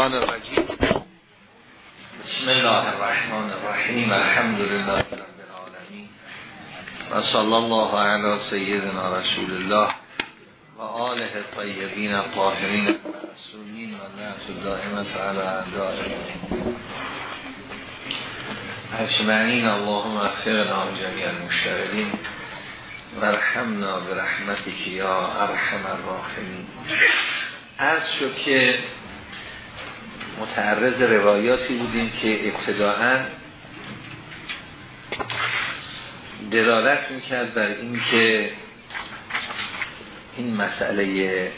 الشیطان الرجیم بسم الله الرحمن الرحیم الحمد لله رب العالمین و صلی الله علی سیدنا رسول الله و آله طیبین الطاهرین رسولین و نعت دائمت علی اعدائهم اجمعین. اللهم اغفرنا جمیع المشتغلین ورحمنا برحمتك یا ارحم الراحمین. عرض شد که متعرض روایاتی بودیم که ابتداعا دلالت می‌کرد بر این که این مسئله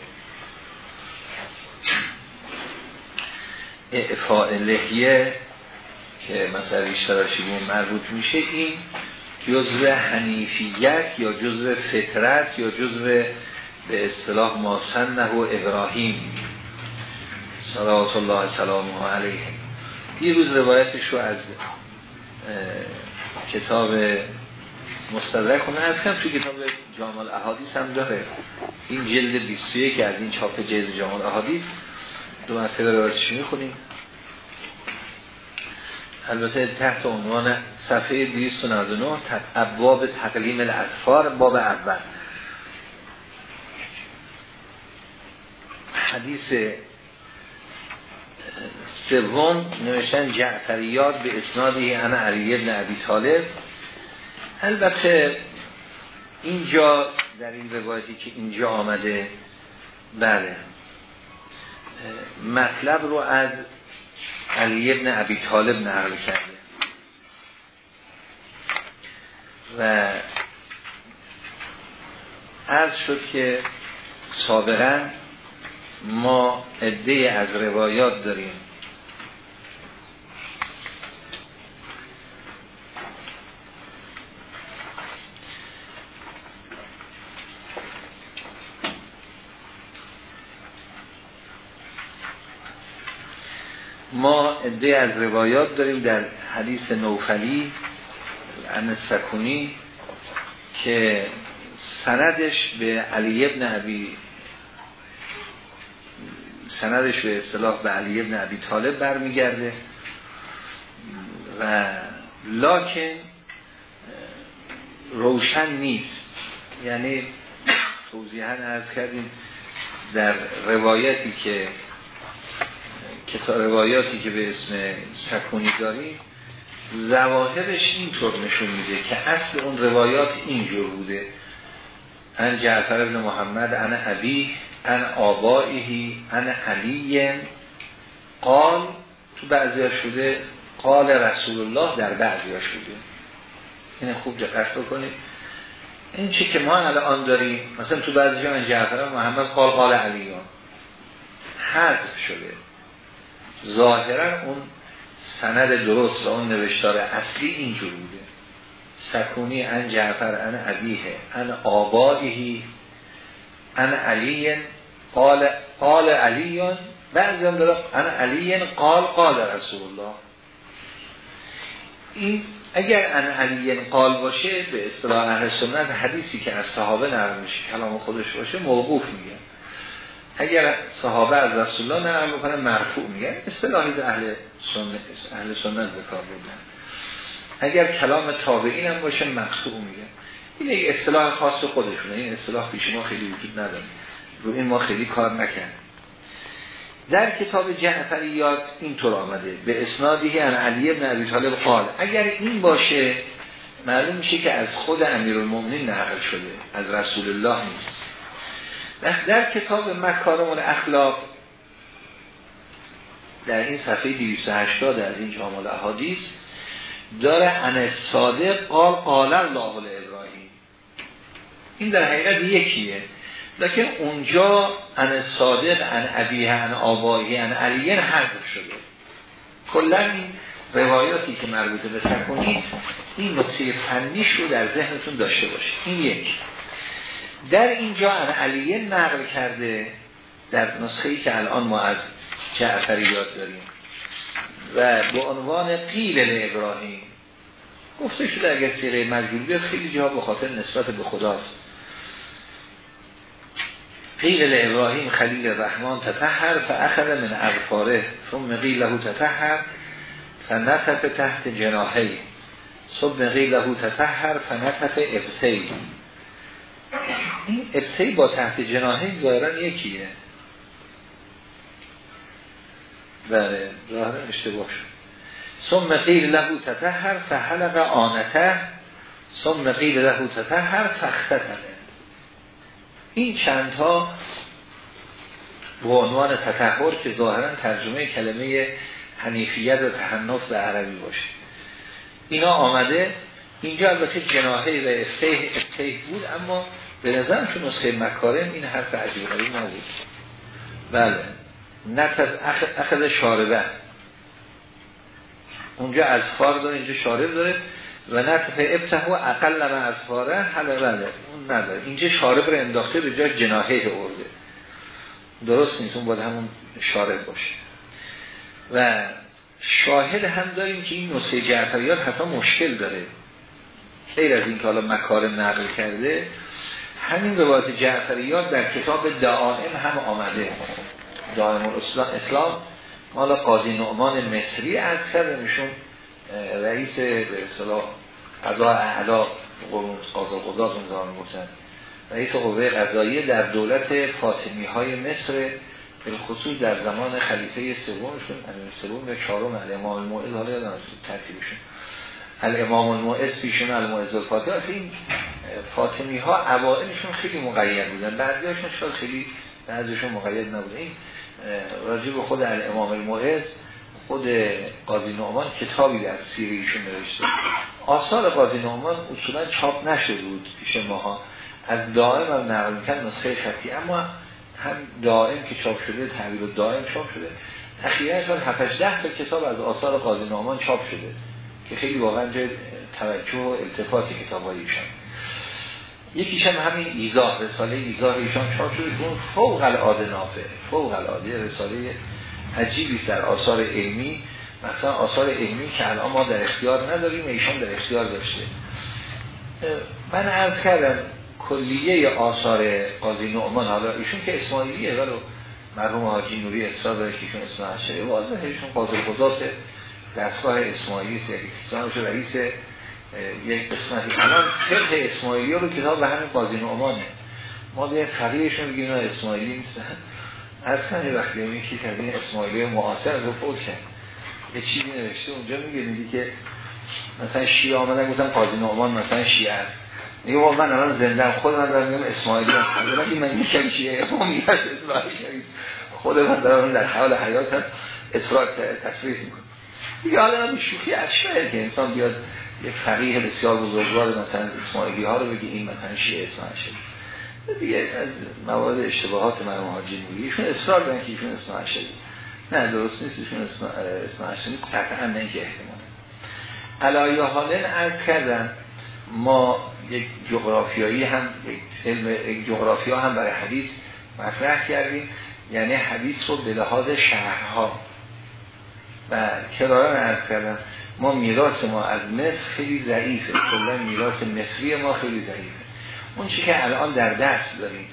اعفاء لحیه که مسئله اشتراشی مربوط میشه این جزء حنیفیت یا جزء فطرت یا جزء به اصطلاح ماسنه و ابراهیم صلوات الله سلامه علیه. یه روز روایتش رو از کتاب مستدرک کنه از کم توی کتاب جامال احادیث هم داره. این جلد 21 که از این چاپ جلد جامال احادیث دو مرتبه روایتش می‌خونیم. البته تحت عنوان صفحه 299 ابواب تقلیم الاسفار باب اول. حدیث سوم نوشتن جعفریات به اسنادی انا علی ابن عبی طالب. البته اینجا در این روایتی که اینجا آمده بله مطلب رو از علی ابن عبی طالب نقل کرده. و عرض شد که سابقا ما عده از روایات داریم ما عده از روایات داریم در حدیث نوفلی ان سکونی که سندش به علی ابن عبی سندش به اصطلاح به علی ابن عبی طالب برمیگرده. و لاکن روشن نیست. یعنی توضیحا ارز کردیم در روایتی که کتاب روایاتی که به اسم سکونی داریم زواهرش اینطور نشون میده که اصل اون روایات اینجور بوده. ان جعفر ابن محمد ان ابی ان آبائهی ان علی قال تو بعضی شده قال رسول الله در بعضی شده این خوب دقت بکنید. این چی که ما الان داریم؟ مثلا تو بعضی جا جعفر محمد قال قال علیان حذف شده. ظاهرا اون سند درست و اون نوشتار اصلی اینجور بوده. سکونی ان جعفر ان عبیه ان آبائهی ان علی قال قال علیان بعضی هم داره ان علی قال قال رسول الله. این اگر ان علی قال باشه به اصطلاح اهل سنت حدیثی که از صحابه نرم میشه کلام خودش باشه موقوف میگه. اگر صحابه از رسول الله نرم بکنن مرفوع میگن اصطلاحی اهل سنت اهل سنت به کار بودن اگر کلام تابعین هم باشه مقصوع میگن این یک اصطلاح خاص خودشونه. این اصطلاح پیش ما خیلی وجود نداره. رو این ما خیلی کار نکن در کتاب جعفریات اینطور آمده. به اسنادی ان علی ابن ابی طالب قال. اگر این باشه معلوم میشه که از خود امیرالمومنین نقل شده. از رسول الله نیست. در کتاب مکارم الاخلاق در این صفحه 280 از این جامال احادیث داره ان صادق قال قال الله ابراهیم این در حقیقت یکیه. لیکن اونجا ان صادق ان ابیه ان آبایی ان علیه حذف شده. کلا این روایاتی که مربوطه به سکونیست این نقطه فنیش رو در ذهنتون داشته باشید. این یک. در اینجا علیه نقل کرده در نسخه‌ای که الان ما از جعفریات داریم. و به عنوان قیل ابراهیم. گفته شده اگر سیغه مجبور خیلی جا به خاطر نسبت به خداست. قیل ابراهیم خلیل الرحمن تطهر فاخذ من اغفاره ثم قیل له تطهر فنطف تحت جناحی. ثم قیل له تطهر فنطف ابتی این ابتی با تحت جناحی ظاهرا یکیه. بله ظاهرا اشتباه شد. ثم قیل له تطهر فحلق آنته. ثم قیل له تطهر فختتنه این چندها به عنوان تطهر که ظاهرا ترجمه کلمه حنیفیت و تحنف به عربی باشه. اینا آمده. اینجا البته جناحه و افتیح بود اما به نظرم که نسخه مکارم این حرف عجیب غریب نبود. بله. نتف اخذ شاربه. اونجا فار داره اینجا شارب داره و نطف ابته و اقل من از فاره حالا بله اون نداره. اینجا شارب رو انداخته به جای جناحه ارده. درست نیست اون باید همون شارب باشه. و شاهد هم داریم که این نسخه جعفریات حتی مشکل داره. خیر از این که حالا مکارم نقل کرده همین روایت جعفریات در کتاب دعائم هم آمده. دائم اسلام حالا قاضی نعمان مصری از کردنشون رئیس به اصطلاح قضا اعلا قضا اون زمان گفتن رئیس قوه قضایی در دولت فاطمی های مصر خصوص در زمان خلیفه سومشون امیر سوم یا چهارم الامام الموعظ حالا یادم ترتیبشون. الامام الموعظ پیشون الموعظ الفاطمه این فاطمی ها اوائلشون خیلی مقید بودن. بعضیاشون شاید خیلی بعضیشون مقید نبوده. این راجع به خود الامام الموعظ خود قاضی نعمان کتابی در سیره ایشون نوشته. آثار قاضی نعمان اصولا چاپ نشده بود پیش ماها. از دائم هم نقل میکن نسخه خطی. اما هم دائم که چاپ شده تحویل دائم چاپ شده. اخیرا شاید 7 ده تا کتاب از آثار قاضی نعمان چاپ شده. که خیلی واقعا جای توجه و التفات کتاب ایشان. یکیش هم همین ایزاه رساله ایزاه ایشان. چاپ شده که اون فوق العاده نافه فوق العاده رساله عجیبی در آثار علمی. مثلا آثار علمی که الان ما در اختیار نداریم ایشان در اختیار داشته. من عرض کردم کلیه آثار قاضی نعمان حالا ایشون که اسماعیلیه ولو مرحوم حاجی نوری اصرار داره که ایشون اسم شده واضحه ایشون قاضی قضات دستگاه اسماعیلی سیاکستان شده رئیس یک قسمتی الان فرق اسماعیلی رو کتاب به همین قاضی نعمانه. ما به فقیهشون بگیم اسماعیلی نیستن از کنه وقتی میگی که این اسماعیلی معاصر رو فوت کرد. یه چیزی نوشته اونجا میگه میگه که مثلا شیعه آمدن گفتم قاضی نعمان مثلا شیعه است. میگه من الان زنده خود من دارم میگم اسماعیلی هست ولی من میگم شیعه ما میگم اسماعیلی خود من دارم در حال حیات هست. اصرار تصریح می‌کنه دیگه حالا این شوخی اشیاء که انسان بیاد یک فقیه بسیار بزرگوار مثلا اسماعیلی ها رو بگه این مثلا شیعه اسماعیلی دیگه از موارد اشتباهات من مهاجی میگه. ایشون اصرار دارن که ایشون اسم عشقی نه درست نیست. ایشون اسم عشقی قطعا نه که احتماله علایه حالن عرض کردن ما یک جغرافیایی هم یک علم یک جغرافیا هم برای حدیث مطرح کردیم. یعنی حدیث رو به لحاظ شهرها و کرارا عرض کردم ما میراث ما از مصر خیلی ضعیفه. کلا میراث مصری ما خیلی ضعیفه. اون چی که الان در دست داریم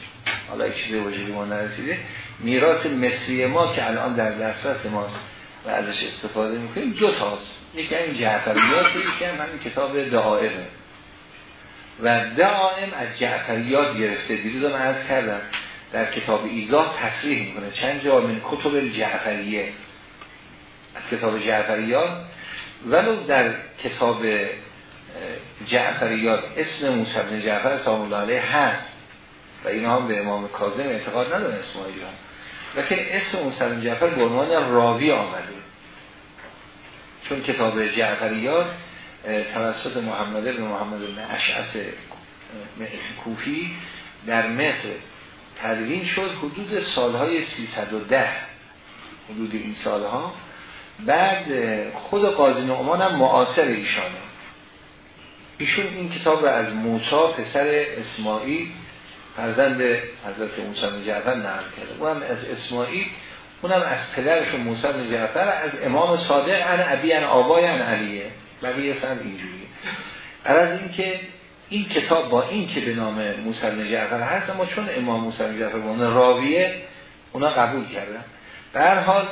حالا چیزی وجودی ما نرسیده میراث مصری ما که الان در دسترس ماست و ازش استفاده می‌کنیم دو تاست. یکی این جعفریات یکی هم همین کتاب دعائمه و دعائم از جعفریات گرفته. دیروز من عرض کردم در کتاب ایزا تصریح می‌کنه. چند جا من کتب جعفریه از کتاب جعفریات ولو در کتاب جعفریات اسم موسی بن جعفر سلام هست و اینا هم به امام کاظم اعتقاد ندارن اسماعیلی هم لیکن اسم موسی بن جعفر به عنوان راوی آمده. چون کتاب جعفریات توسط محمد بن محمد بن اشعث کوفی در مصر تدوین شد حدود سالهای 310 حدود این سالها. بعد خود قاضی نعمان هم معاصر ایشانه. ایشون این کتاب رو از موسا پسر اسماعیل فرزند حضرت موسی بن جعفر نقل کرده. او هم از اسماعیل اونم از پدرش موسی بن جعفر از امام صادق ان ابی ان آبای ان علیه. بقیه سند اینجوریه. از این که این کتاب با این که به نام موسی جعفر هست اما چون امام موسی جعفر به راویه اونا قبول کردن. به هر حال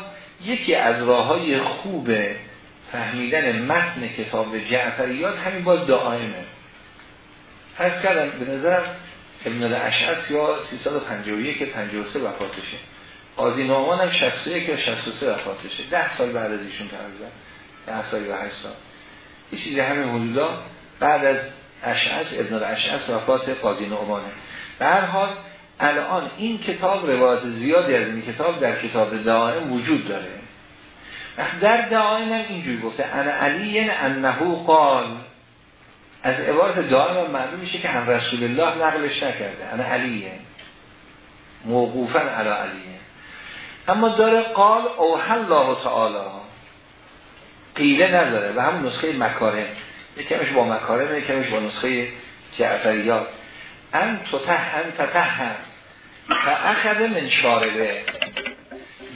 یکی از راه های خوب فهمیدن متن کتاب جعفریات همین با دائمه. هست کردن به نظر ابن الاشعث یا 351 53 وفاتشه. قاضی نعمان هم 61 یا 63 وفاتشه. 10 سال بعد از ایشون تقریبا. 10 سال یا 8 سال. یه چیزی همین حدودا. بعد از اشعث ابن الاشعث وفات قاضی نعمانه. به هر حال الان این کتاب روایت زیادی از این کتاب در کتاب دائم وجود داره. در دائم هم اینجوری گفته انا علی یعنی انهو قال. از عبارت هم معلوم میشه که هم رسول الله نقلش نکرده انا علیه موقوفا علی علیه اما داره قال اوه الله تعالی. قیله نداره و هم نسخه مکارم یکمش با مکارم یکمش با نسخه جعفریات ان تتهم تتهم و اخذ من شاربه.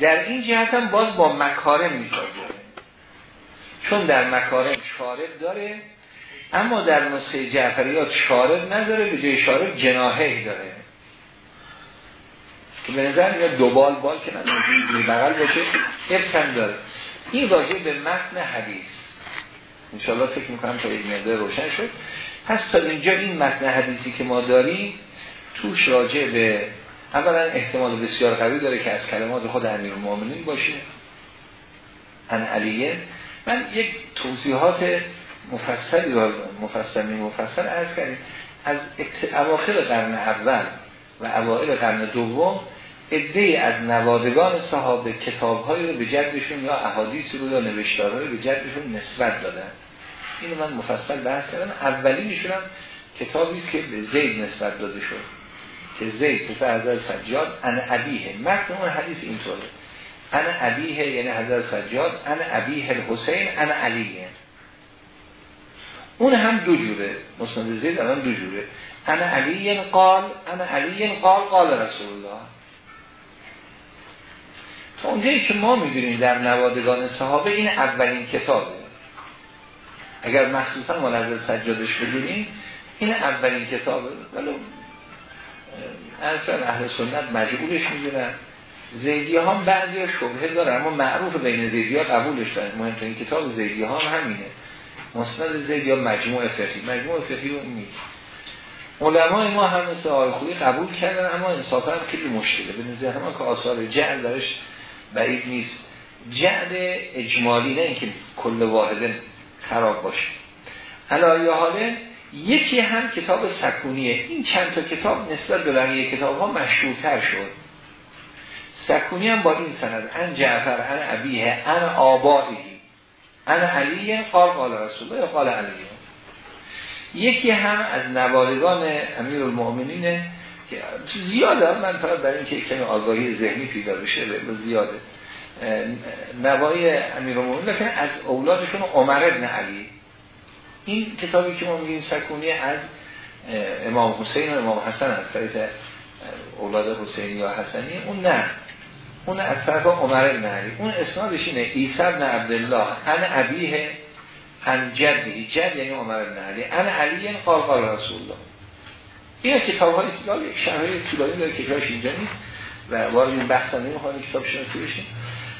در این جهت هم باز با مکارم می‌سازه. چون در مکارم شارب داره اما در نسخه جعفریات شارب نداره به جای شارب جناهه داره. که به نظر یا دوبال بال که نداره بغل باشه افت داره. این راجع به متن حدیث. انشاءالله فکر می‌کنم تا یک مقدار روشن شد. پس تا اینجا این متن حدیثی که ما داریم توش راجع به اولا احتمال بسیار قوی داره که از کلمات خود امیر المؤمنین باشه. ان علیه. من یک توضیحات مفصلی را مفصل مفصل عرض کردیم. از اواخر قرن اول و اوائل قرن دوم ادهی از نوادگان صحابه کتابهایی رو به جدشون یا احادیث رو یا نوشتارهایی به جدشون نسبت دادن. اینو من مفصل بحث کردم. اولینشون هم کتابی که به زید نسبت داده شد. که زید پسر حضرت سجاد ان ابیه. متن اون حدیث اینطوره. ان ابیه یعنی حضرت سجاد ان ابیه الحسین ان علیه. اون هم دو جوره. مسند زید الان دو جوره. انا علی قال انا علی قال قال رسول الله. تا اونجایی که ما می‌دونیم در نوادگان صحابه این اولین کتابه. اگر مخصوصا منظر سجادش بدونیم این اولین کتابه. ولو اصلا اهل سنت مجبورش می‌دونن. زیدی ها هم بعضی ها شبهه داره اما معروف بین زیدی ها قبولش دارن. مهمترین کتاب زیدی ها هم همینه. مستند زید یا مجموع فقهی. مجموع فقهی اون نیست علمای ما هم مثل آقای قبول کردن اما انصافا خیلی مشکله. به نظر ما که آثار جعل درش بعید نیست. جعل اجمالی نه اینکه کل واحد خراب باشه. علایه حاله یکی هم کتاب سکونیه. این چند تا کتاب نسبت به بقیه کتاب ها مشهورتر شد. سکونی هم با این سند. ان جعفر ان ابیه ان آبایی ان علی قال قال رسول الله قال علی یکی هم از نوادگان امیر المؤمنینه که زیاده. من فقط برای اینکه کمی آگاهی ذهنی پیدا بشه زیاده. نوای امیر المؤمنین از اولادشون عمر ابن علی. این کتابی که ما میگیم سکونی از امام حسین و امام حسن از طریق اولاد حسینی یا حسنی اون نه. اون از طرف عمر علی. اون اسنادش اینه عیسی ابن عبدالله ان ابیه ان جدی جد یعنی عمر ابن علی. ان علی یعنی رسول الله این کتاب های اطلاع یک شرحه داره که جاش اینجا نیست و وارد این بحث هم نمی‌خوایم کتاب شناسی بشیم.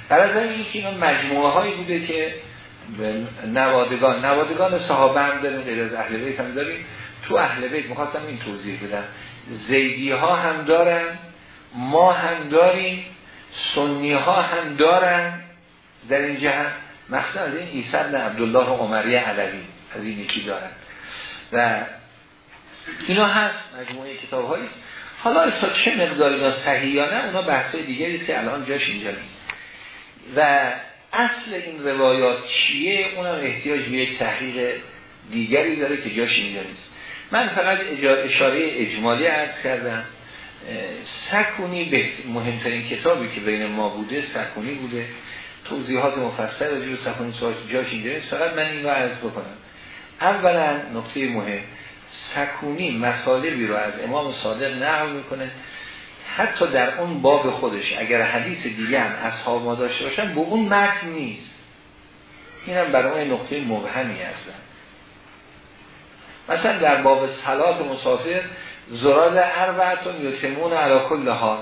برای از این که اینا مجموعه هایی بوده که نوادگان. نوادگان صحابه هم داریم غیر از اهل بیت هم داریم. تو اهل بیت می‌خواستم این توضیح بدم. زیدی ها هم دارن ما هم داریم سنی ها هم دارن. در این جهت مخصوصا از این عیسی بن عبدالله عمری علوی از این یکی دارن. و اینا هست مجموعه کتاب هایی حالا چه مقدار اینا صحیح یا نه اونا بحث دیگری است که الان جاش اینجا نیست. و اصل این روایات چیه؟ اونم احتیاج به یک تحقیق دیگری داره که جاش اینجا نیست. من فقط اشاره اجمالی عرض کردم. سکونی به مهمترین کتابی که بین ما بوده سکونی بوده. توضیحات مفصل راجع سکونی سوال جاش اینجا نیست. فقط من این رو عرض بکنم. اولا نقطه مهم. سکونی مطالبی رو از امام صادق نقل می‌کنه. حتی در اون باب خودش اگر حدیث دیگه هم اصحاب ما داشته باشن به اون متن نیست. اینم برای نقطه مبهمی هستن. مثلا در باب صلات مسافر زراد اربعتون یتمون علا کل حال.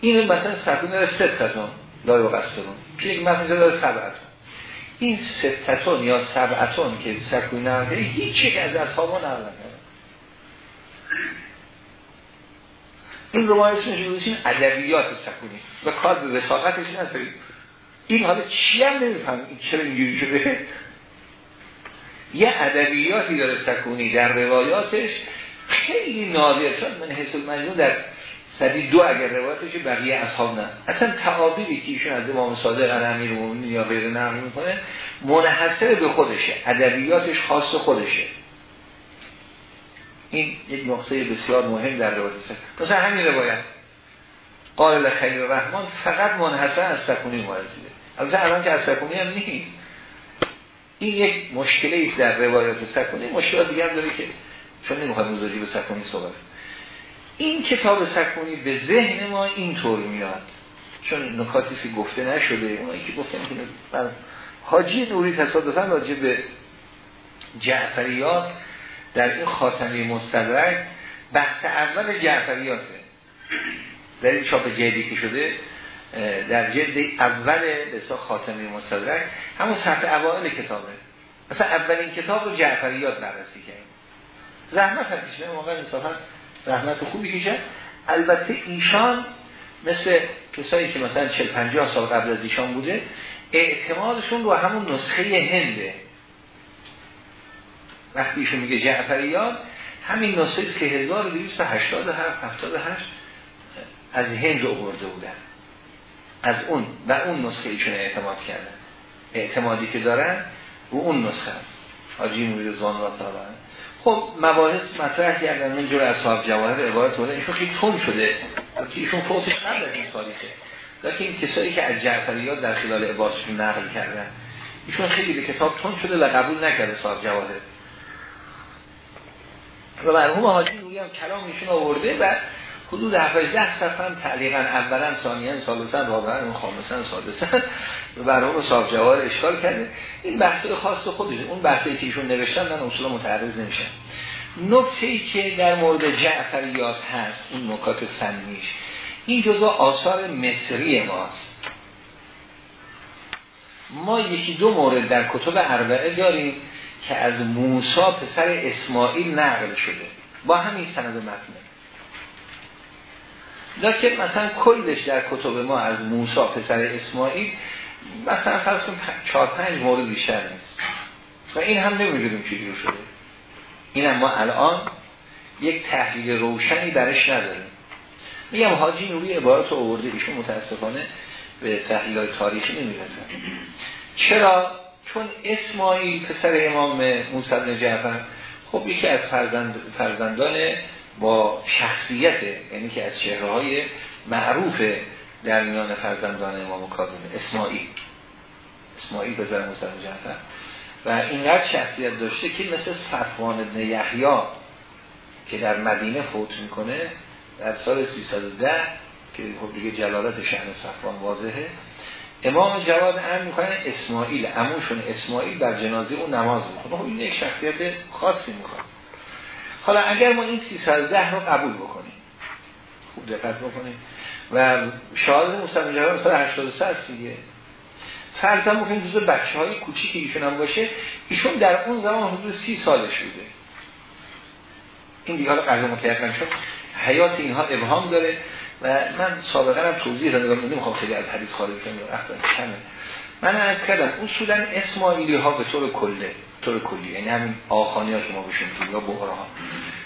این مثلا سکون داره ستتون لا یقصرون. که مثلا داره سبعتون. این ستتون یا سبعتون که سکون نرده هیچ یک از اصحابا نرده این رو ما اسمش بودیم ادبیات سکونی. و کار به وساقتش نداریم. این حالا چی هم نمیفهم؟ این چرا اینجوری شده؟ یه ادبیاتی داره سکونی در روایاتش. خیلی نادر. چون من حس المجموع در صدی دو اگر روایتش بقیه اصحاب نه. اصلا تعابیری که ایشون از امام صادق امیر مومنین یا غیر نقل می‌کنه منحصر به خودشه. ادبیاتش خاص خودشه. این یک نقطه بسیار مهم در روایت مثلا همین روایت. قال خیلی رحمان فقط منحصر از سکونی مرزیده البته الان که از سکونی هم نیست. این یک مشکلی در روایات سکونی. مشکلات دیگه هم داره که چون نمی‌خواد موضوعی به سکونی صحبت این کتاب سکونی به ذهن ما اینطور میاد. چون نکاتی که گفته نشده اونایی که گفتن که حاجی نوری تصادفا راجع به جعفریات در این خاتمی مستدرک بحث اول جعفریاته. در این چاپ جدی که شده در جلد اول بسا خاتمی مستدرک همون صفحه اوائل کتابه. مثلا اولین کتاب رو جعفریات بررسی کرد زحمت هم موقع انصافا زحمت خوبی کشه البته ایشان مثل کسایی که مثلا 40 50 سال قبل از ایشان بوده اعتمادشون رو همون نسخه هنده وقتی ایشون میگه جعفریان همین نسخه که 1287 78 از هند آورده بودن. از اون و اون نسخه ایشون اعتماد کردن. اعتمادی که دارن و اون نسخه است. حاجی نوری زان را خب مباحث مطرح کردن. من جور اصحاب جواهر عبارت بوده. ایشون خیلی تون شده. که ایشون فوتش از این تاریخه. لیکن این کسایی که از جعفریات در خلال عبارتشون نقل کردن. ایشون خیلی به کتاب تون شده و قبول نکرده صاحب جواهر. و مرحوم حاجی نوری هم کلام ایشون آورده و حدود 17 صفحه هم تعلیقا اولا ثانیا ثالثا رابعا خامسا سادسا و مرحوم صاحب جوار اشکال کرده. این بحث خاص خودش اون بحثی که ایشون نوشتن من اصولا متعرض نمیشم. نکته ای که در مورد جعفریات هست این نکات فنیش این جزا آثار مصری ماست. ما یکی دو مورد در کتب اربعه داریم. که از موسا پسر اسماعیل نقل شده. با همین سند متنه لیکن مثلا کلش در کتب ما از موسا پسر اسماعیل مثلا فرض کن چهار پنج مورد بیشتر نیست. و این هم نمی‌دونیم چی شده. این هم ما الان یک تحلیل روشنی برش نداریم. میگم حاجی نوری عبارت رو ایشون متاسفانه به تحلیل تاریخی نمی‌رسن چرا؟ چون اسماعیل پسر امام موسی بن جعفر خب یکی از فرزند فرزندان با شخصیت یعنی که از چهره های معروف در میان فرزندان امام کاظم اسماعیل. اسماعیل پسر موسی بن جعفر. و اینقدر شخصیت داشته که مثل صفوان ابن یحیی که در مدینه فوت می‌کنه در سال 310 که خب دیگه جلالت شهر صفوان واضحه امام جواد هم می‌کنن اسماعیل اموشون اسماعیل بر جنازه اون نماز می‌کنه خب این یک شخصیت خاصی می‌کنه حالا اگر ما این 310 رو قبول بکنیم خوب دقت بکنیم. و شاهد مستقیم جواد مثلا 83 هست دیگه. فرض هم بکنیم جزو بچه های کوچیک ایشون هم باشه ایشون در اون زمان حدود 30 سالش بوده. این دیگه حالا قضا متعقن شد حیات اینها ابهام داره. و من سابقا هم توضیح دادم نمی‌خوام خیلی از حدیث خارج کنم وقت کمه من عرض کردم اصولا اسماعیلی ها به طور کله طور کلی یعنی همین آخانی ها که ما یا بحرا ها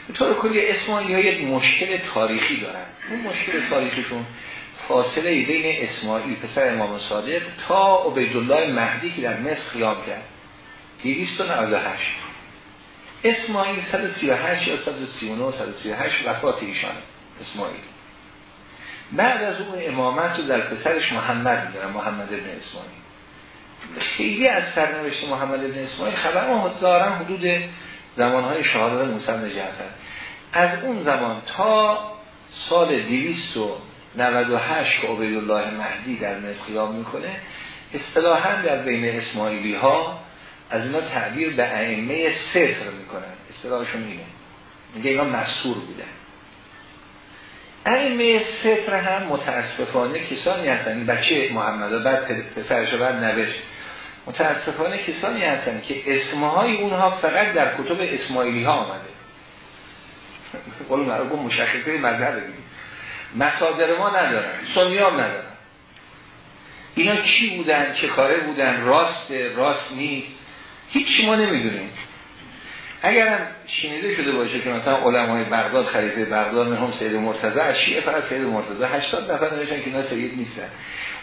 به طور کلی اسماعیلی ها یک مشکل تاریخی دارن. اون مشکل تاریخیشون فاصله بین اسماعیل پسر امام صادق تا عبیدالله مهدی که در مصر قیام کرد. 298 اسماعیل 138 یا 139 138 وفات ایشان اسماعیل. بعد از اون امامت رو در پسرش محمد میدارن محمد ابن اسماعیل. خیلی از سرنوشت محمد ابن اسماعیل خبر ما دارن حدود زمانهای شهادت موسی بن جعفر. از اون زمان تا سال 298 که عبیدالله مهدی در مصر می‌کنه اصطلاحا در بین اسماعیلی ها از اینا تعبیر به ائمه ستر می‌کنن. اصطلاحشون اینه. میگه اینا مسور بودن. ائمه ستر هم متاسفانه کسانی هستن. بچه محمد بعد پسرش بعد نوشت. متاسفانه کسانی هستن که اسمهای اونها فقط در کتب اسماعیلی ها آمده. قول معروف مشخصه مذهب بگیم مصادر ما ندارن سنی ندارن. اینا کی بودن چه کاره بودن؟ راست راست نیست. هیچ ما نمی‌دونیم. اگرم شنیده شده باشه که مثلا علمای بغداد خلیفه بغداد هم سید مرتضی از شیعه فقط سید مرتضی. 80 نفر نوشتن که اینا سید نیستن.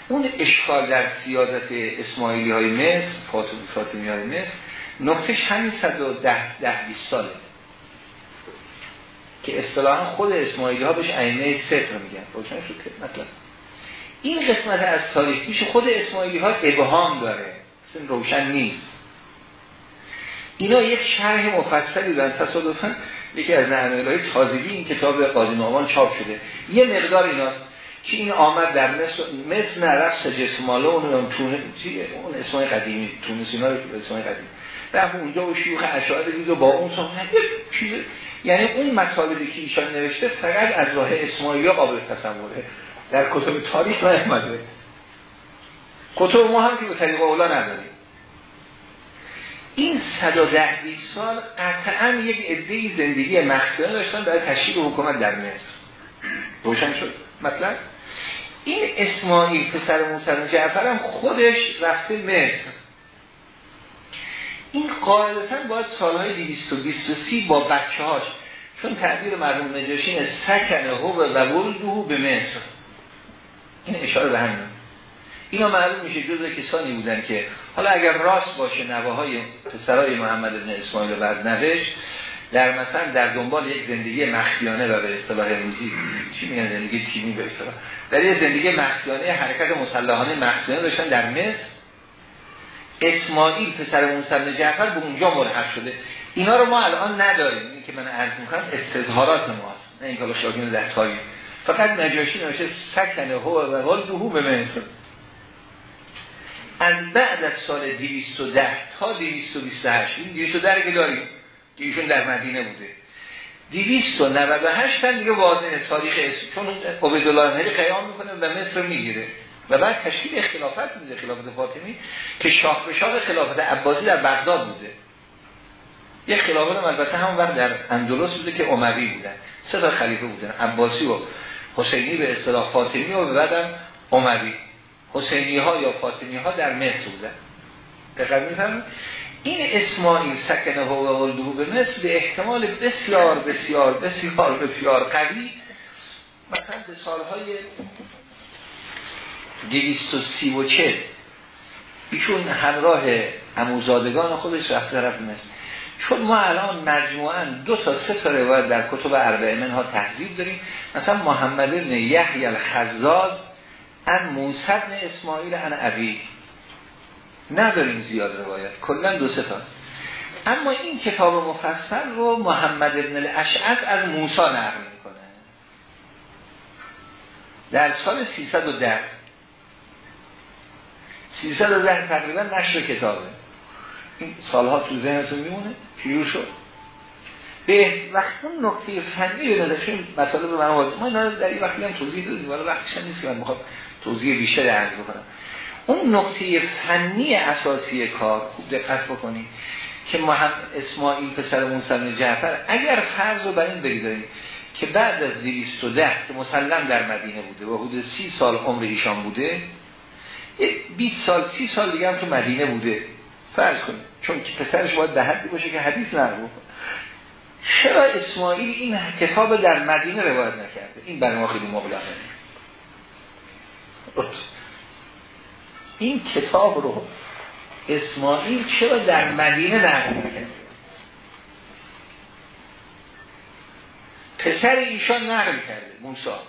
اون اشکال در سیادت اسماعیلی های مصر فاطمی های مصر نقطش همین 110 ده 20 ساله. که اصطلاحا خود اسماعیلی ها بهش ائمه ستر میگن. روشن شد مثلا این قسمت از تاریخ میشه خود اسماعیلی ها ابهام داره. اصلا روشن نیست. اینا یک شرح مفصلی دارن. تصادفا یکی از های تازگی این کتاب قاضی نعمان چاپ شده. یه مقدار ایناست که این آمد در مصر مصر نرفت جسماله اون اون اسمای قدیمی تونس اینا اسمای قدیمی. رفت اونجا و شیوخ اشعار دید و با اون چیز یعنی اون مطالبی که ایشان نوشته فقط از راه اسماعیلی قابل تصوره. در کتب تاریخ نیامده کتب ما هم که به طریق اولا نداریم. این 110 سال قطعا یک عده زندگی مخفیانه داشتن برای تشکیل حکومت در مصر. روشن شد. مطلب؟ این اسماعیل پسر موسی جعفر هم خودش رفته مصر. این قاعدتا باید سالهای 223 با بچه هاش چون تعبیر مرحوم نجاشین سکن هو و ولدهو به مصر. این اشاره به همین. اینا معلوم میشه جزء کسانی بودن که حالا اگر راست باشه نوه های پسرای محمد بن اسماعیل بعد نوشت در مثلا در دنبال یک زندگی مخفیانه و به اصطلاح روزی چی میگن زندگی تیمی به اصطلاح؟ در یک زندگی مخفیانه حرکت مسلحانه مخفیانه داشتن در مصر. اسماعیل پسر موسی جعفر به اونجا ملحق شده. اینا رو ما الان نداریم. این که من عرض می‌کنم استظهارات ماست نه این که شاگین در فقط نجاشی نوشته سکنه هو و قلبه به مصر. از بعد از سال 210 تا 228 این 210 که داریم که ایشون در مدینه بوده. 298 هم دیگه واضح تاریخ اسم چون عبدالله مهدی قیام می‌کنه و مصر می‌گیره. و بعد تشکیل خلافت میده خلافت فاطمی که شاه به شاه خلافت عباسی در بغداد بوده. یک خلافت هم البته هم در اندلس بوده که اموی بودن. سه تا خلیفه بودن عباسی و حسینی به اصطلاح فاطمی و بعدم اموی حسینی ها یا فاطمی ها در مصر بودن دقیق می‌فهمید این اسماعیل سکنه و ولده به مصر به احتمال بسیار بسیار بسیار بسیار قوی مثلا به سالهای چه ایشون همراه اموزادگان خودش رفت مصر. چون ما الان مجموعا دو تا سه تا روایت در کتب اربعه منها تحضیب داریم. مثلا محمد بن یحیی الخزاز ان موسی بن اسماعیل ان ابی. نداریم زیاد روایت. کلا دو سه تاست اما این کتاب مفصل رو محمد بن الاشعث از موسی نقل می‌کنه. در سال 310 310 تقریبا نشر کتابه. این سالها تو ذهنتون میمونه؟ پیور شد. به وقت اون نکته فنی به نظرشون مطالب من واضح ما اینا در این وقتی هم توضیح دادیم. ولی وقتش نیست که من می‌خوام توضیح بیشتر عرض بکنم. اون نقطه فنی اساسی کار خوب دقت بکنید که ما اسماعیل پسر موسی جعفر اگر فرض رو بر این بگذاریم که بعد از 210 که مسلم در مدینه بوده و حدود 30 سال عمر ایشان بوده 20 سال 30 سال دیگه هم تو مدینه بوده. فرض کنید چون که پسرش باید به حدی باشه که حدیث بکنه. چرا اسماعیل این کتاب در مدینه روایت نکرده؟ این برای ما خیلی مبلغه. این کتاب رو اسماعیل چرا در مدینه نقل کرد پسر ایشان نقل کرده موسا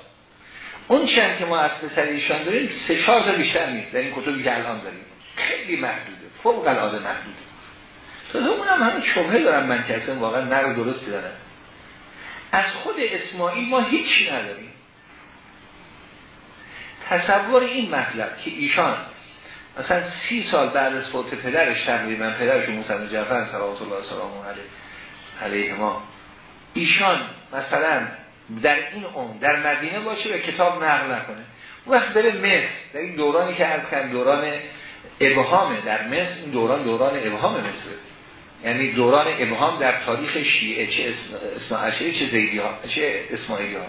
اون چند که ما از پسر ایشان داریم سه چهار بیشتر نیست. در این کتبی که الان داریم. خیلی محدوده. فوق العاده محدوده. تا اونم همین شبهه دارم من که اصلا واقعا نقل درستی دارم از خود اسماعیل ما هیچی نداریم. تصور این مطلب که ایشان مثلا سی سال بعد از فوت پدرش تقریبا پدرش موسی جعفر صلوات الله سلام علیه علیه ما ایشان مثلا در این اون در مدینه باشه و کتاب نقل نکنه؟ وقت داره مصر در این دورانی که از کن دوران ابهامه. در مصر این دوران دوران ابهام مصر. یعنی دوران ابهام در تاریخ شیعه چه اصناعشه چه زیدی ها چه اسماعیلی ها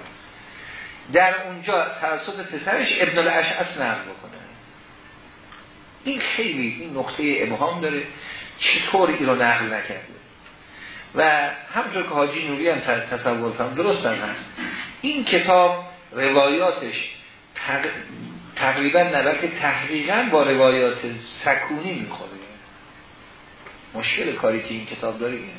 در اونجا توسط پسرش ابن الاشعث نقل بکنه. این خیلی این نقطه ابهام داره چطور این رو نقل نکرده. و همطور که حاجی نوری هم تصور کنم درست هم هست. این کتاب روایاتش تقریبا نبرد که تحقیقا با روایات سکونی می‌خوره. مشکل کاری که این کتاب داره اینه.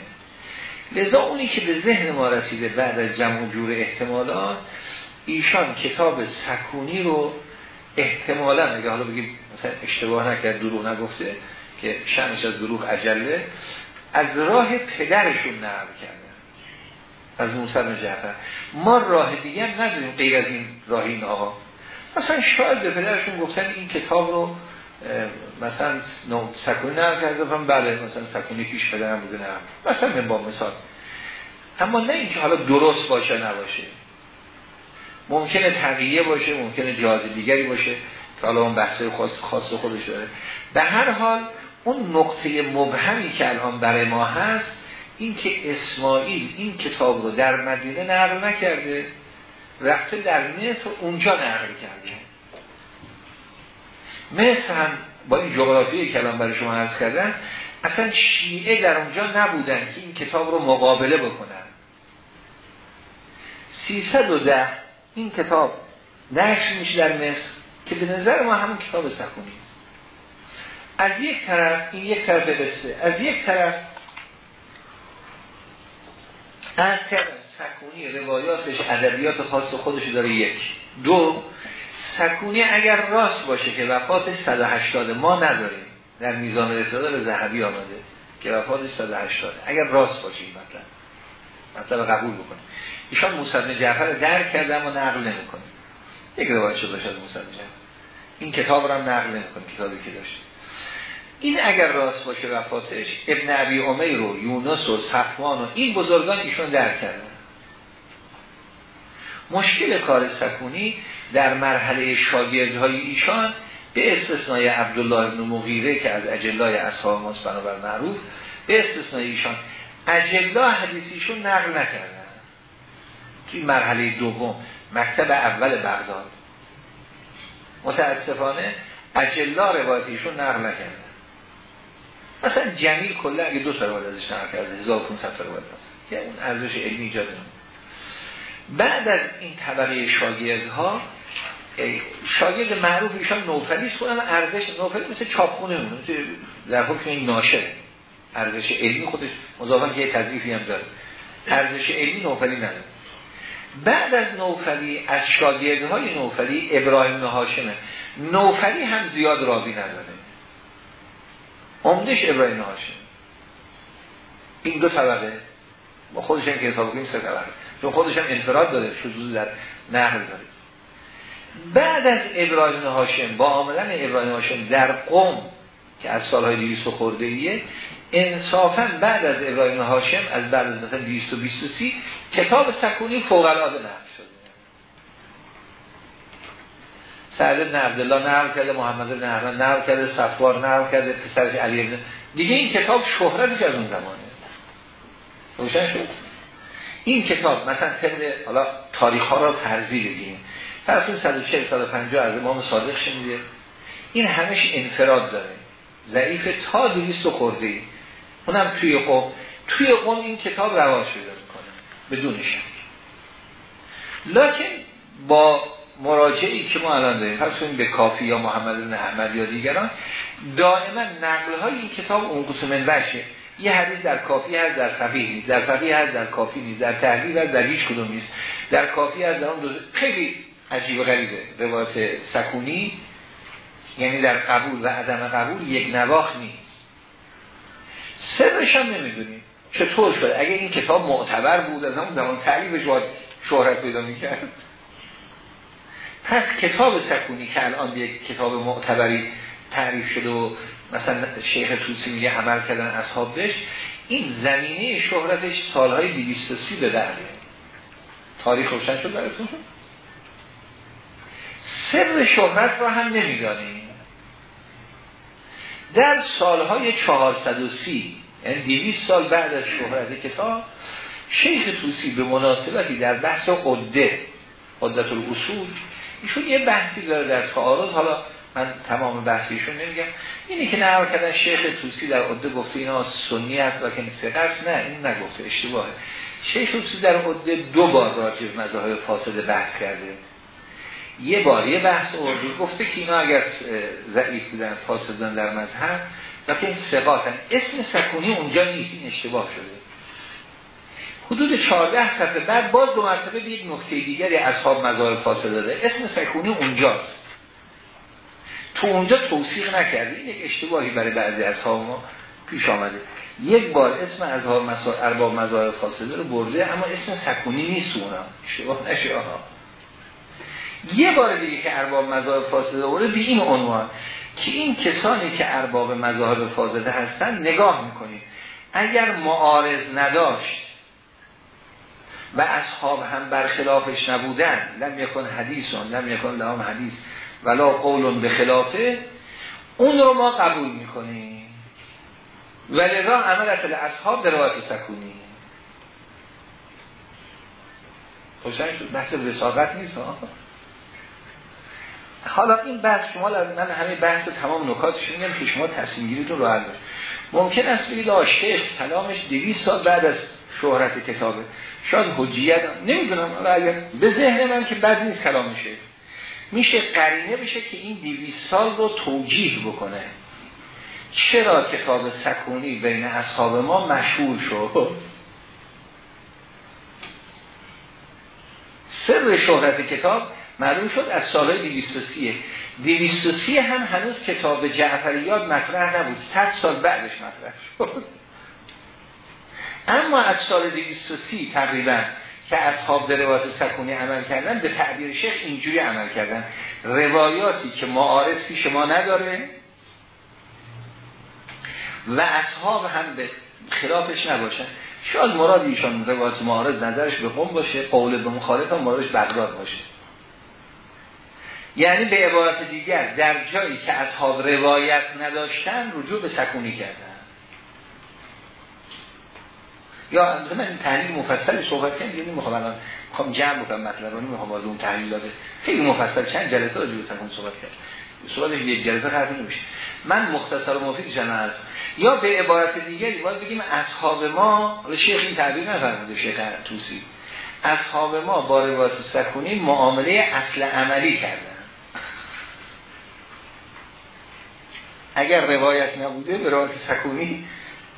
لذا اونی که به ذهن ما رسیده بعد از جمع جور احتمالات ایشان کتاب سکونی رو احتمالا اگه حالا بگیم مثلا اشتباه نکرد دروغ نگفته که شنش از دروغ عجله از راه پدرشون نقل کردن از موسی بن جعفر. ما راه دیگه نداریم غیر از این راه این آقا مثلا شاید به پدرشون گفتن این کتاب رو مثلا سکونی نقل کرده بله مثلا سکونی پیش پدرم بوده نه. مثلا با مثال. اما نه اینکه حالا درست باشه نباشه. ممکنه تقییه باشه ممکنه جهاز دیگری باشه که حالا اون بحثه خاص, خاص خودش داره. به هر حال اون نقطه مبهمی که الان برای ما هست این که اسماعیل این کتاب رو در مدینه نقل نکرده رفته در مصر اونجا نقل کرده. مصر هم با این جغرافی کلام برای شما عرض کردن اصلا شیعه در اونجا نبودن که این کتاب رو مقابله بکنن. 310 این کتاب نشر میشه در مصر که به نظر ما همون کتاب سکونی است. از یک طرف این یک طرف قصه از یک طرف از سکونی روایاتش ادبیات خاص خودش داره یک. دو سکونی اگر راست باشه که وفاتش 180 ما نداریم. در میزان رساله ذهبی آمده که وفاتش 180 اگر راست باشه این مطلب. مطلب قبول بکنیم. ایشان موسی جعفر درک کرده اما نقل نمی‌کنه. یک روایت شده باشه از موسی جعفر. این کتاب رو هم نقل نمی‌کنه کتابی که داشته. این اگر راست باشه وفاتش ابن عبی امیر و یونس و صفوان و این بزرگان ایشون درک کردن. مشکل کار سکونی در مرحله شاگردهای ایشان به استثنای عبدالله بن مغیره که از اجلای اصحاب ماست بنابر معروف به استثنای ایشان. اجلا حدیثیشون نقل نکردن. توی مرحله دوم مکتب اول بغداد. متاسفانه اجلا روایتیشون نقل نکردن. مثلا جمیل کله اگه دو تا روایت ازش نقل کرده 1500 روایت هست. که اون ارزش علمی ایجاد بعد از این طبقه شاگردها شاگرد معروف ایشان نوفلی است کنم ارزش نوفلی مثل چاپخونه در حکم این ناشر. ارزش علمی خودش مضافن که یه تضیفی هم داره. ارزش علمی نوفلی نداره. بعد از نوفلی از شاگردهای نوفلی ابراهیم هاشمه نوفلی هم زیاد راوی نداره. عمدش ابراهیم هاشم. این دو طبقه با خودش هم که حساب کنیم سه طبقه چون خودش هم انفراد داره شذوذ در نهر داره. بعد از ابراهیم هاشم با آمدن ابراهیم هاشم در قوم که از سالهای 200 خورده ایه انصافا بعد از ابراهیم هاشم از بعد از مثلا 223 کتاب سکونی فوق العاده نقل شده سعد بن عبدالله نقل کرده محمد بن احمد نقل کرده صفوار نقل کرده پسرش علی ابن دیگه این کتاب شهرتش از اون زمانه. روشن شد؟ این کتاب مثلا طبق حالا تاریخ ها را ترزی بگیریم این 140 150 از امام صادق شنیده. این همش انفراد داره. ضعیف تا 200 خورده اونم توی قوم توی قوم این کتاب رواج شده می‌کنه بدون شک. لکن با مراجعی که ما الان داریم پس به کافی یا محمد بن احمد یا دیگران دائما نقل های این کتاب اون قسم منبشه یه حدیث در کافی هست در فقیه نیست. در فقیه هست در کافی نیست. در تحلیل هست در هیچ کدوم نیست. در کافی هست در اون دو خیلی عجیب غریبه. روایت سکونی یعنی در قبول و عدم قبول یک نواخ نیست. سرش هم نمی‌دونیم چطور شد؟ اگه این کتاب معتبر بود از همون زمان تعلیبش باید شهرت پیدا می‌کرد. پس کتاب سکونی که الان یک کتاب معتبری تعریف شده و مثلا شیخ توسی میگه عمل کردن اصحاب بهش این زمینه شهرتش سالهای 230 به درده تاریخ روشن شد براتون؟ سر شهرت رو هم نمی‌دانیم. در سالهای 430 یعنی 200 سال بعد از شهرت کتاب شیخ توسی به مناسبتی در بحث قده قدرت الاصول ایشون یه بحثی داره در تعارض. حالا من تمام بحثیشون نمیگم. اینی که نهار کردن شیخ توسی در عده گفته اینا سنی هست و که نیست. نه این نگفته اشتباهه. شیخ توسی در عده دو بار راجع به مذاهب فاسد بحث کرده. یه بار یه بحث اردو گفته که اینا اگر ضعیف بودن فاسدن در مذهب لیکن این ثقاتن اسم سکونی اونجا نیست این اشتباه شده. حدود 14 صفحه بعد باز دو مرتبه به یک نکته دیگری اصحاب مذاهب فاسد داده. اسم سکونی اونجاست. تو اونجا توصیق نکرده. این یک اشتباهی برای بعضی اصحاب ما پیش آمده. یک بار اسم از ارباب مذاهب فاسده رو برده اما اسم سکونی نیست اونا. اشتباه نشه آها. یه بار دیگه که ارباب مذاهب فاسده برده به این عنوان. که این کسانی که ارباب مذاهب فاسده هستن نگاه می‌کنیم. اگر معارض نداشت و اصحاب هم برخلافش نبودن لم یکن حدیثون لم یکن لهم حدیث ولا قول به خلافه اون رو ما قبول می‌کنیم. ولذا عمل اصل اصحاب به روایت سکونی. خوشن شد. بحث وساقت نیست ها حالا این بحث شما من همه بحث تمام نکاتش میگم که شما تصمیم رو حل ممکن است بگید آشکش کلامش 200 سال بعد از شهرت کتابه. شاید حجیت نمی‌دونم. اگر به ذهن من که بد نیست کلامشه. میشه قرینه بشه که این 200 سال رو توجیه بکنه. چرا کتاب سکونی بین اصحاب ما مشهور شد؟ سر شهرت کتاب معلوم شد از سالهای 230 230 هم هنوز کتاب جعفریات مطرح نبود. 100 سال بعدش مطرح شد. اما از سال 230 تقریبا که اصحاب به روایت سکونی عمل کردن به تعبیر شیخ اینجوری عمل کردن. روایاتی که معارض شما نداره و اصحاب هم به خلافش نباشن. شاید مراد ایشان روایت معارض نظرش به قوم باشه قول به مخالف هم مرادش بغداد باشه. یعنی به عبارت دیگر در جایی که اصحاب روایت نداشتن رجوع به سکونی کردن. یا من این تحلیل مفصل صحبت کنم یعنی می‌خوام الان می‌خوام جمع بکنم مطلب رو می‌خوام اون تحلیل داده. خیلی مفصل چند جلسه راجع به صحبت کرد صحبت یک جلسه خرج نمیشه. من مختصر و مفید از یا به عبارت دیگری باید بگیم اصحاب ما شیخ این تعبیر نفرموده شیخ توسی. اصحاب ما با روایت سکونی معامله اصل عملی کردن اگر روایت نبوده به روایت سکونی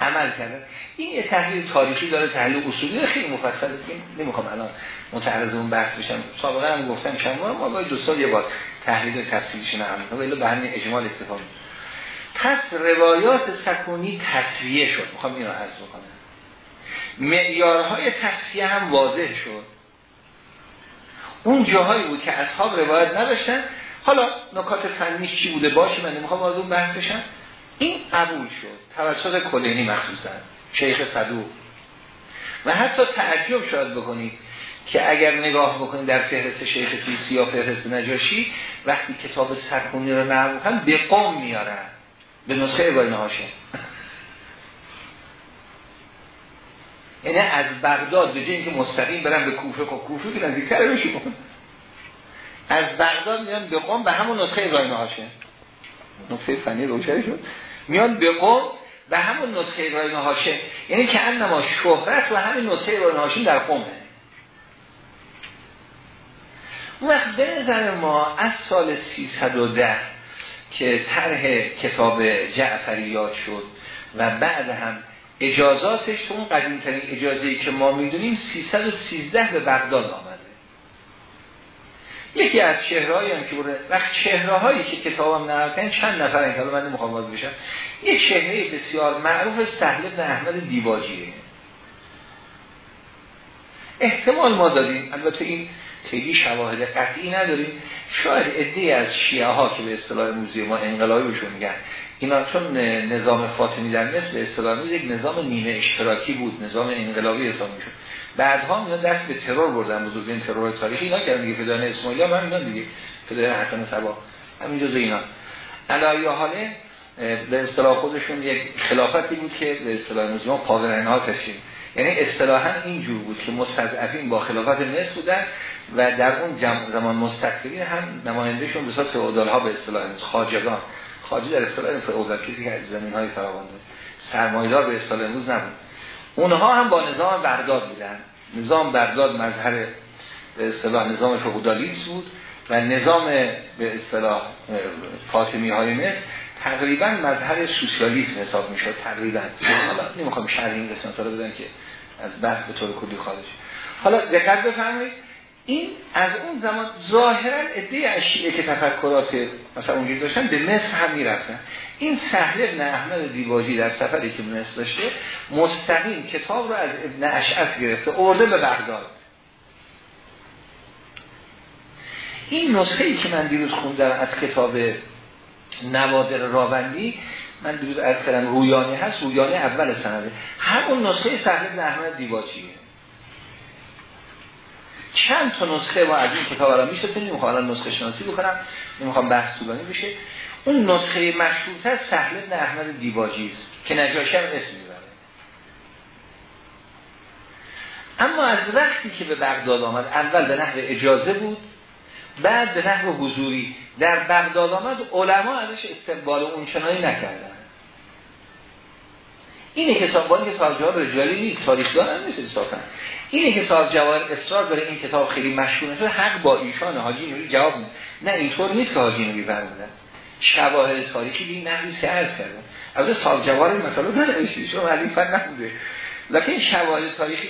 عمل کردن این یه تحلیل تاریخی داره تحلیل اصولی خیلی مفصل است نمی‌خوام الان متعرض اون بحث بشم. سابقا هم گفتم بار ما باید دو سال یه بار تحلیل تفصیلیش نمی‌کنم ولی به همین اجمال اکتفا پس روایات سکونی تصویه شد. می‌خوام این رو عرض بکنم. معیارهای تصفیه هم واضح شد. اون جاهایی بود که اصحاب روایت نداشتن حالا نکات فنیش چی بوده؟ باشه من نمی‌خوام از اون بحث بشم. این قبول شد. توسط کلینی مخصوصا شیخ صدوق. و حتی تعجب شاید بکنید که اگر نگاه بکنید در فهرست شیخ فیسی یا فهرست نجاشی وقتی کتاب سرخونی رو نقل به قوم میارن. به نسخه ابراهیم هاشم. یعنی از بغداد به که مستقیم برن به کوفه و کوفه که نزدیکتر بشون. از بغداد میان به قوم به همون نسخه ابراهیم هاشم. نسخه فنی روشن شد. میان به قوم و همون نسخه ابراهیم هاشم. یعنی که انما شهرت و همین نسخه ابراهیم هاشم در قومه اون وقت به نظر ما از سال 310 که طرح کتاب جعفریات شد و بعد هم اجازاتش تو اون قدیمترین اجازهی که ما می‌دونیم 313 به بغداد آمده یکی از چهرهایی هم که بوده وقت چهره هایی که کتابم نقل چند نفر این من نمی‌خوام بشم یک چهره بسیار معروف سهل بن احمد دیواجیه احتمال ما دادیم. البته این خیلی شواهد قطعی نداریم. شاید ادهی از شیعه ها که به اصطلاح موزی ما انقلابی بهشون میگن. اینا چون نظام فاطمی در مصر به اصطلاح یک نظام نیمه اشتراکی بود نظام انقلابی حساب می‌شد. بعدها اینا دست به ترور بردن بزرگین ترور تاریخی. اینا کردن دیگه فدایان اسماعیل هم اینا دیگه. فدایان حسن صبا همین جزء اینا. علایه حاله به اصطلاح خودشون یک خلافتی بود که به اصطلاح مسلمان پاورنها تشین یعنی اصطلاحا اینجور بود که مستضعفین با خلافت مصر بودن و در اون زمان مستقبلین هم نمایندهشون به صورت ها به اصطلاح خاجگان خاجه در اصطلاح فئودال کسی که از زمین های فراوان سرمایدار به اصطلاح امروز نبود. اونها هم با نظام برداد بودن. نظام برداد مظهر به اصطلاح نظام فئودالیسم بود و نظام به اصطلاح فاطمی های مصر تقریبا مظهر سوسیالیسم حساب می‌شد تقریبا. حالا نمی‌خوام شرح این قسمت رو بدن که از بحث به طور کلی خارج. حالا دقت بفرمایید این از اون زمان ظاهرا عده اشیعه که تفکرات مثلا اونجوری داشتن به مصر هم می‌رفتن. این سهل ابن احمد دیواجی در سفری که مصر داشته مستقیم کتاب رو از ابن اشعث گرفته ارده به بغداد. این نسخه ای که من دیروز خوندم از کتاب نوادر راوندی من دیروز از کلم رویانه هست رویانه اول سنده. همون نسخه سهل ابن احمد دیواجیه چند تا نسخه ما از این کتاب را میشه نمی‌خوام الان نسخه شناسی بکنم نمی‌خوام بحث طولانی بشه. اون نسخه مشهورتر سهل ابن احمد دیباجی است که نجاشی هم اسم می‌بره. اما از وقتی که به بغداد آمد اول به نحو اجازه بود بعد به نحو حضوری. در بغداد آمد علما ازش استقبال اون چنانی نکردن. اینه که صاحب که صاحب جواب رجالی نیست تاریخ دارن نیست اصافا اینه که صاحب جواب اصرار داره این کتاب خیلی مشهور شده حق با ایشان حاجی نوری جواب نه اینطور نیست که حاجی نوری فرمودن شواهد تاریخی بین نحوی سه عرض از صاحب جواب مثلا ننوشید شما علی فن نبوده لکن شواهد تاریخی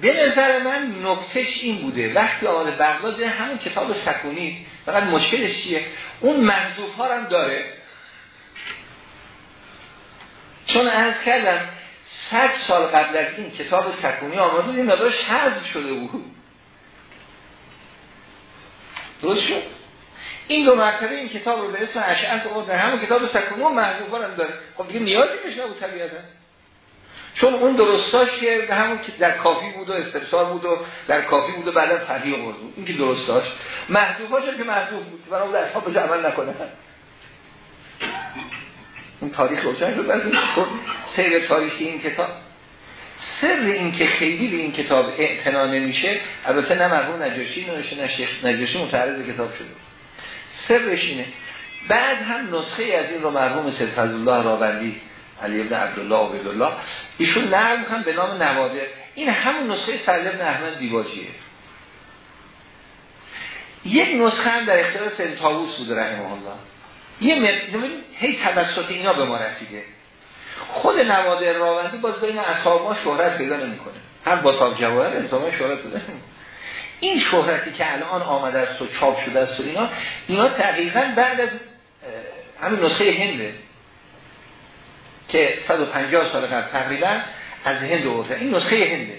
به نظر من نکتهش این بوده. وقتی آمده بغداد همون کتاب سکونی فقط مشکلش چیه؟ اون محذوف ها هم داره. چون از کردم صد سال قبل از این کتاب سکونی آمده این مقدارش حذف شده بود. درست شد؟ این دو مرتبه این کتاب رو به اسم اشعث آورده همون کتاب سکونی و محذوفا هم داره. خب دیگه نیازی بهش نبود طبیعتا. چون اون درستاش که همون که در کافی بود و استفسار بود و در کافی بود و بعدا فقیه بود. این که درستاش. محذوفا که محذوف بود. برای در اصحاب عمل نکنه. این تاریخ روشن شد. از این سیر تاریخی این کتاب. سر این که خیلی به این کتاب اعتنا نمیشه البته نه مرحوم نجاشی شیخ نجاشی متعرض کتاب شده. سرش اینه. بعد هم نسخه از این رو مرحوم سید فضل الله راوندی علی ابن عبدالله عبدالله ایشون نقل می‌کنن به نام نوادر. این همون نسخه سید ابن احمد دیواجیه یک نسخه هم در اختیار سید طاووس بوده رحمه الله. یه مقدار هی توسط اینا به ما رسیده. خود نوادر راوندی باز بین اصحاب ما شهرت پیدا نمی‌کنه. هم با صاحب جواهر انسان شهرت پیدا این شهرتی که الان آمده است و چاپ شده است و اینا اینا تقریبا بعد از همین نسخه هنده که 150 سال قبل تقریبا از هند آورده. این نسخه هنده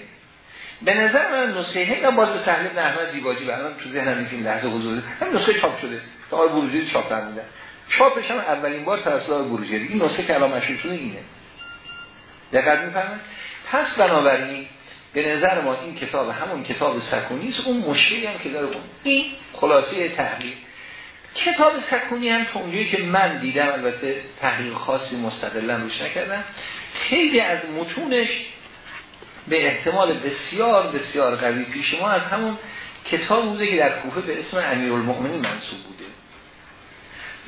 به نظر من نسخه هند باز به بن احمد دیواجی برای تو ذهنم این لحظه حضور. هم نسخه چاپ شده. تا آقای بروجردی چاپ فرمودن چاپش هم اولین بار توسط آقای این نسخه که الان شده اینه. دقت می‌فرمایید؟ پس بنابراین به نظر ما این کتاب همون کتاب سکونی است اون مشکلی هم که داره اون این خلاصه تحلیل. کتاب سکونی هم تا اونجایی که من دیدم البته تحلیل خاصی مستقلا روش نکردم خیلی از متونش به احتمال بسیار بسیار قوی پیش ما از همون کتاب بوده که در کوفه به اسم امیرالمؤمنین منصوب بوده.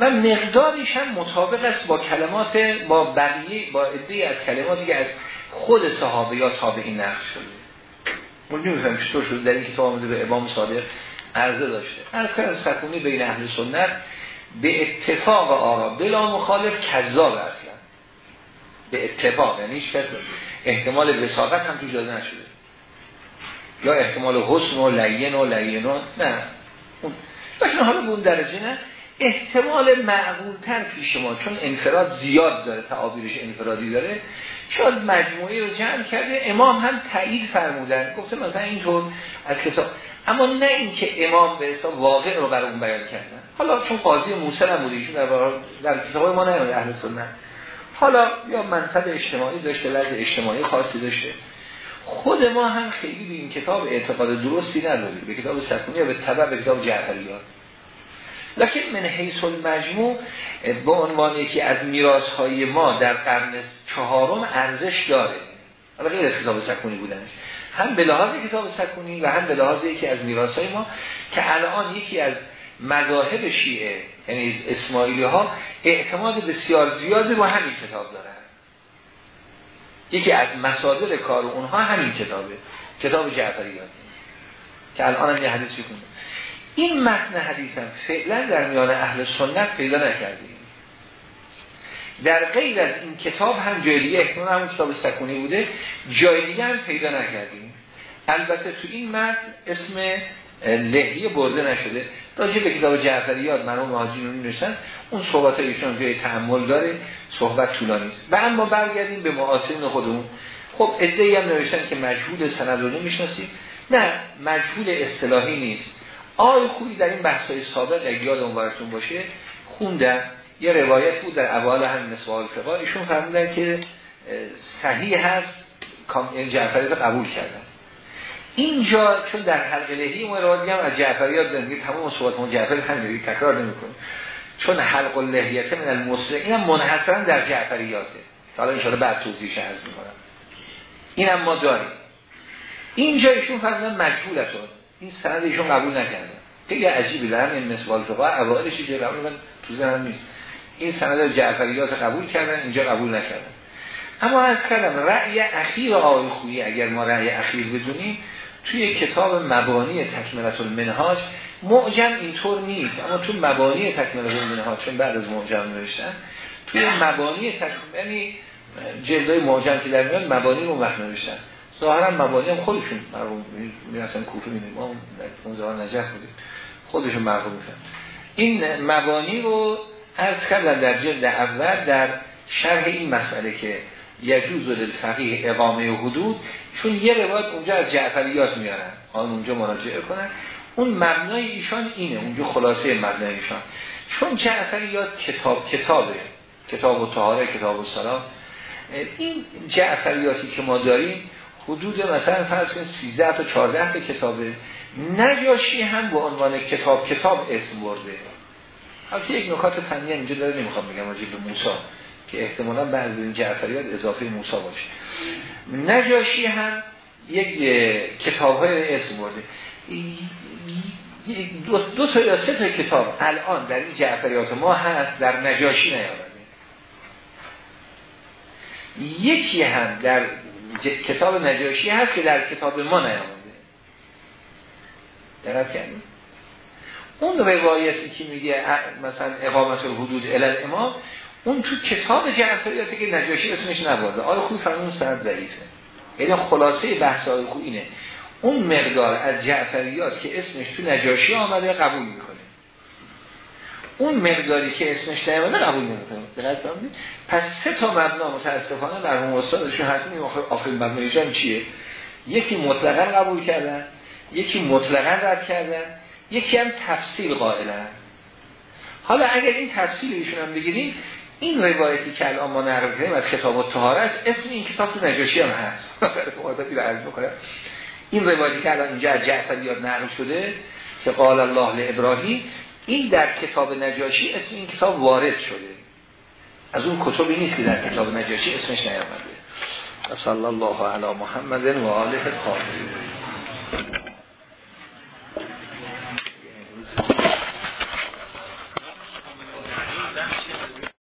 و مقداریش هم مطابق است با کلمات با بقیه با عده از کلماتی که از خود صحابه یا تابعین نقل شده. من نمیفهم چطور شده در این کتاب آمده به امام صادق عرضه داشته. از کردن سکونی بین اهل سنت به اتفاق آرا بلا مخالف کذاب اصلا. به اتفاق یعنی هیچ کس احتمال وساقت هم تو جاده نشده. یا احتمال حسن و لین و لین و نه. اون حالا به اون درجه نه. احتمال معقولتر پیش ما چون انفراد زیاد داره تعابیرش انفرادی داره. شاید مجموعی رو جمع کرده امام هم تایید فرمودن. گفته مثلا اینطور از کتاب. اما نه اینکه امام به حساب واقع رو برای اون بیان کردن. حالا چون قاضی موسی هم بوده ایشون در, در کتاب ما نیامده اهل سنت. حالا یا منصب اجتماعی داشته لحظه اجتماعی خاصی داشته. خود ما هم خیلی به این کتاب اعتقاد درستی نداریم. به کتاب سکونی یا به تبع به کتاب جعفریات لکن من حیث المجموع به عنوان یکی از میراث های ما در قرن چهارم ارزش داره. حالا غیر از کتاب سکونی بودنش. هم به لحاظ کتاب سکونی و هم به لحاظ یکی از میراث های ما که الان یکی از مذاهب شیعه یعنی اسماعیلی ها اعتماد بسیار زیادی با همین کتاب دارن. یکی از مصادر کار اونها همین کتابه. کتاب جعفریات که الان هم یه حدیثی کنه این متن حدیثم فعلا در میان اهل سنت پیدا نکردیم. در غیر از این کتاب هم جای احتمال همون کتاب سکونی بوده جای دیگه هم پیدا نکردیم. البته تو این متن اسم لحیه برده نشده. راجع به کتاب جعفریات مرحوم مهاجرون نوشتن اون صحبت ایشون جای تحمل داره. صحبت طولانی است. و اما برگردیم به معاصرین خودمون. خب ادعی هم نوشتن که مجهول سند رو نه مجهول اصطلاحی نیست. آقای خوبی در این بحثای سابق اگه یادمون براتون باشه خوندن. یه روایت بود در اول همین سوال فقه ایشون فرمودن که صحیح هست این جعفریات قبول کردن. اینجا چون در حلقه لحی ما روایت هم از جعفریات داریم تمام صحبت ما جعفر همین تکرار نمی‌کنه. چون حلق اللحیت من المسلم اینم منحصرا در جعفریاته حالا ان بعد توضیحش عرض می‌کنم. اینم ما داریم. اینجا ایشون فرمودن است. این سند ایشون قبول نکردن. خیلی عجیبی دارم این مثال فقه اوائلش قبول من تو ذهنم نیست. این سند جعفریات قبول کردن اینجا قبول نکردن. اما از کردم رأی اخیر آقای خویی اگر ما رأی اخیر بدونیم توی کتاب مبانی تکملت المنهاج معجم اینطور نیست. اما تو مبانی تکملت المنهاج چون بعد از معجم نوشتن توی مبانی تکملت یعنی جلدای معجم که در میاد مبانی رو وقت نوشتن. ظاهرا مبانی هم خودشون مرحوم می‌رسن کوفه میدیم ما اون زمان نجف بودیم. خودشون مرحوم میشن. این مبانی رو از کردن در جلد اول در شرح این مسئله که یجوز للفقیه اقامه و حدود چون یه روایت اونجا از جعفریات میارن. آن اونجا مراجعه کنن. اون مبنای ایشان اینه اونجا خلاصه مبنای ایشان. چون جعفریات کتاب کتابه. کتاب و طهاره کتاب و سلام. این جعفریاتی که ما داریم حدود مثلا فرض کنید 13 تا 14 تا کتابه. نجاشی هم به عنوان کتاب کتاب اسم برده. البته یک نکات فنی اینجا داره نمی‌خوام بگم راجع به موسی که احتمالا بعضی این جعفریات اضافه موسی باشه. نجاشی هم یک کتاب های اسم برده. دو, دو تا یا سه تا کتاب الان در این جعفریات ما هست در نجاشی نیامده یکی هم در کتاب نجاشی هست که در کتاب ما نیامده. دقت کردیم اون روایتی که میگه مثلا اقامت الحدود الال امام اون تو کتاب جعفریاتی که نجاشی اسمش نبرده. آیا خوی فرمون سند ضعیفه. یعنی خلاصه بحث خوی اینه. اون مقدار از جعفریات که اسمش تو نجاشی آمده قبول می‌کنه. اون مقداری که اسمش نیامده قبول نمی‌کنه. پس سه تا مبنا متاسفانه مرحوم استادشون هستن آخر آخر مبنایشون چیه؟ یکی مطلقا قبول کردن یکی مطلقا رد کردن یکی هم تفصیل قائلن. حالا اگر این تفصیل ایشون هم بگیریم این روایتی که الان ما نقل کردیم از کتاب الطهاره است اسم این کتاب تو نجاشی هم هست. این روایتی که الان اینجا از جعفریات نقل شده که قال الله لابراهیم این در کتاب نجاشی اسم این کتاب وارد شده. از اون کتبی نیست که در کتاب نجاشی اسمش نیامده. صلی الله علی محمد و آله الطاهرین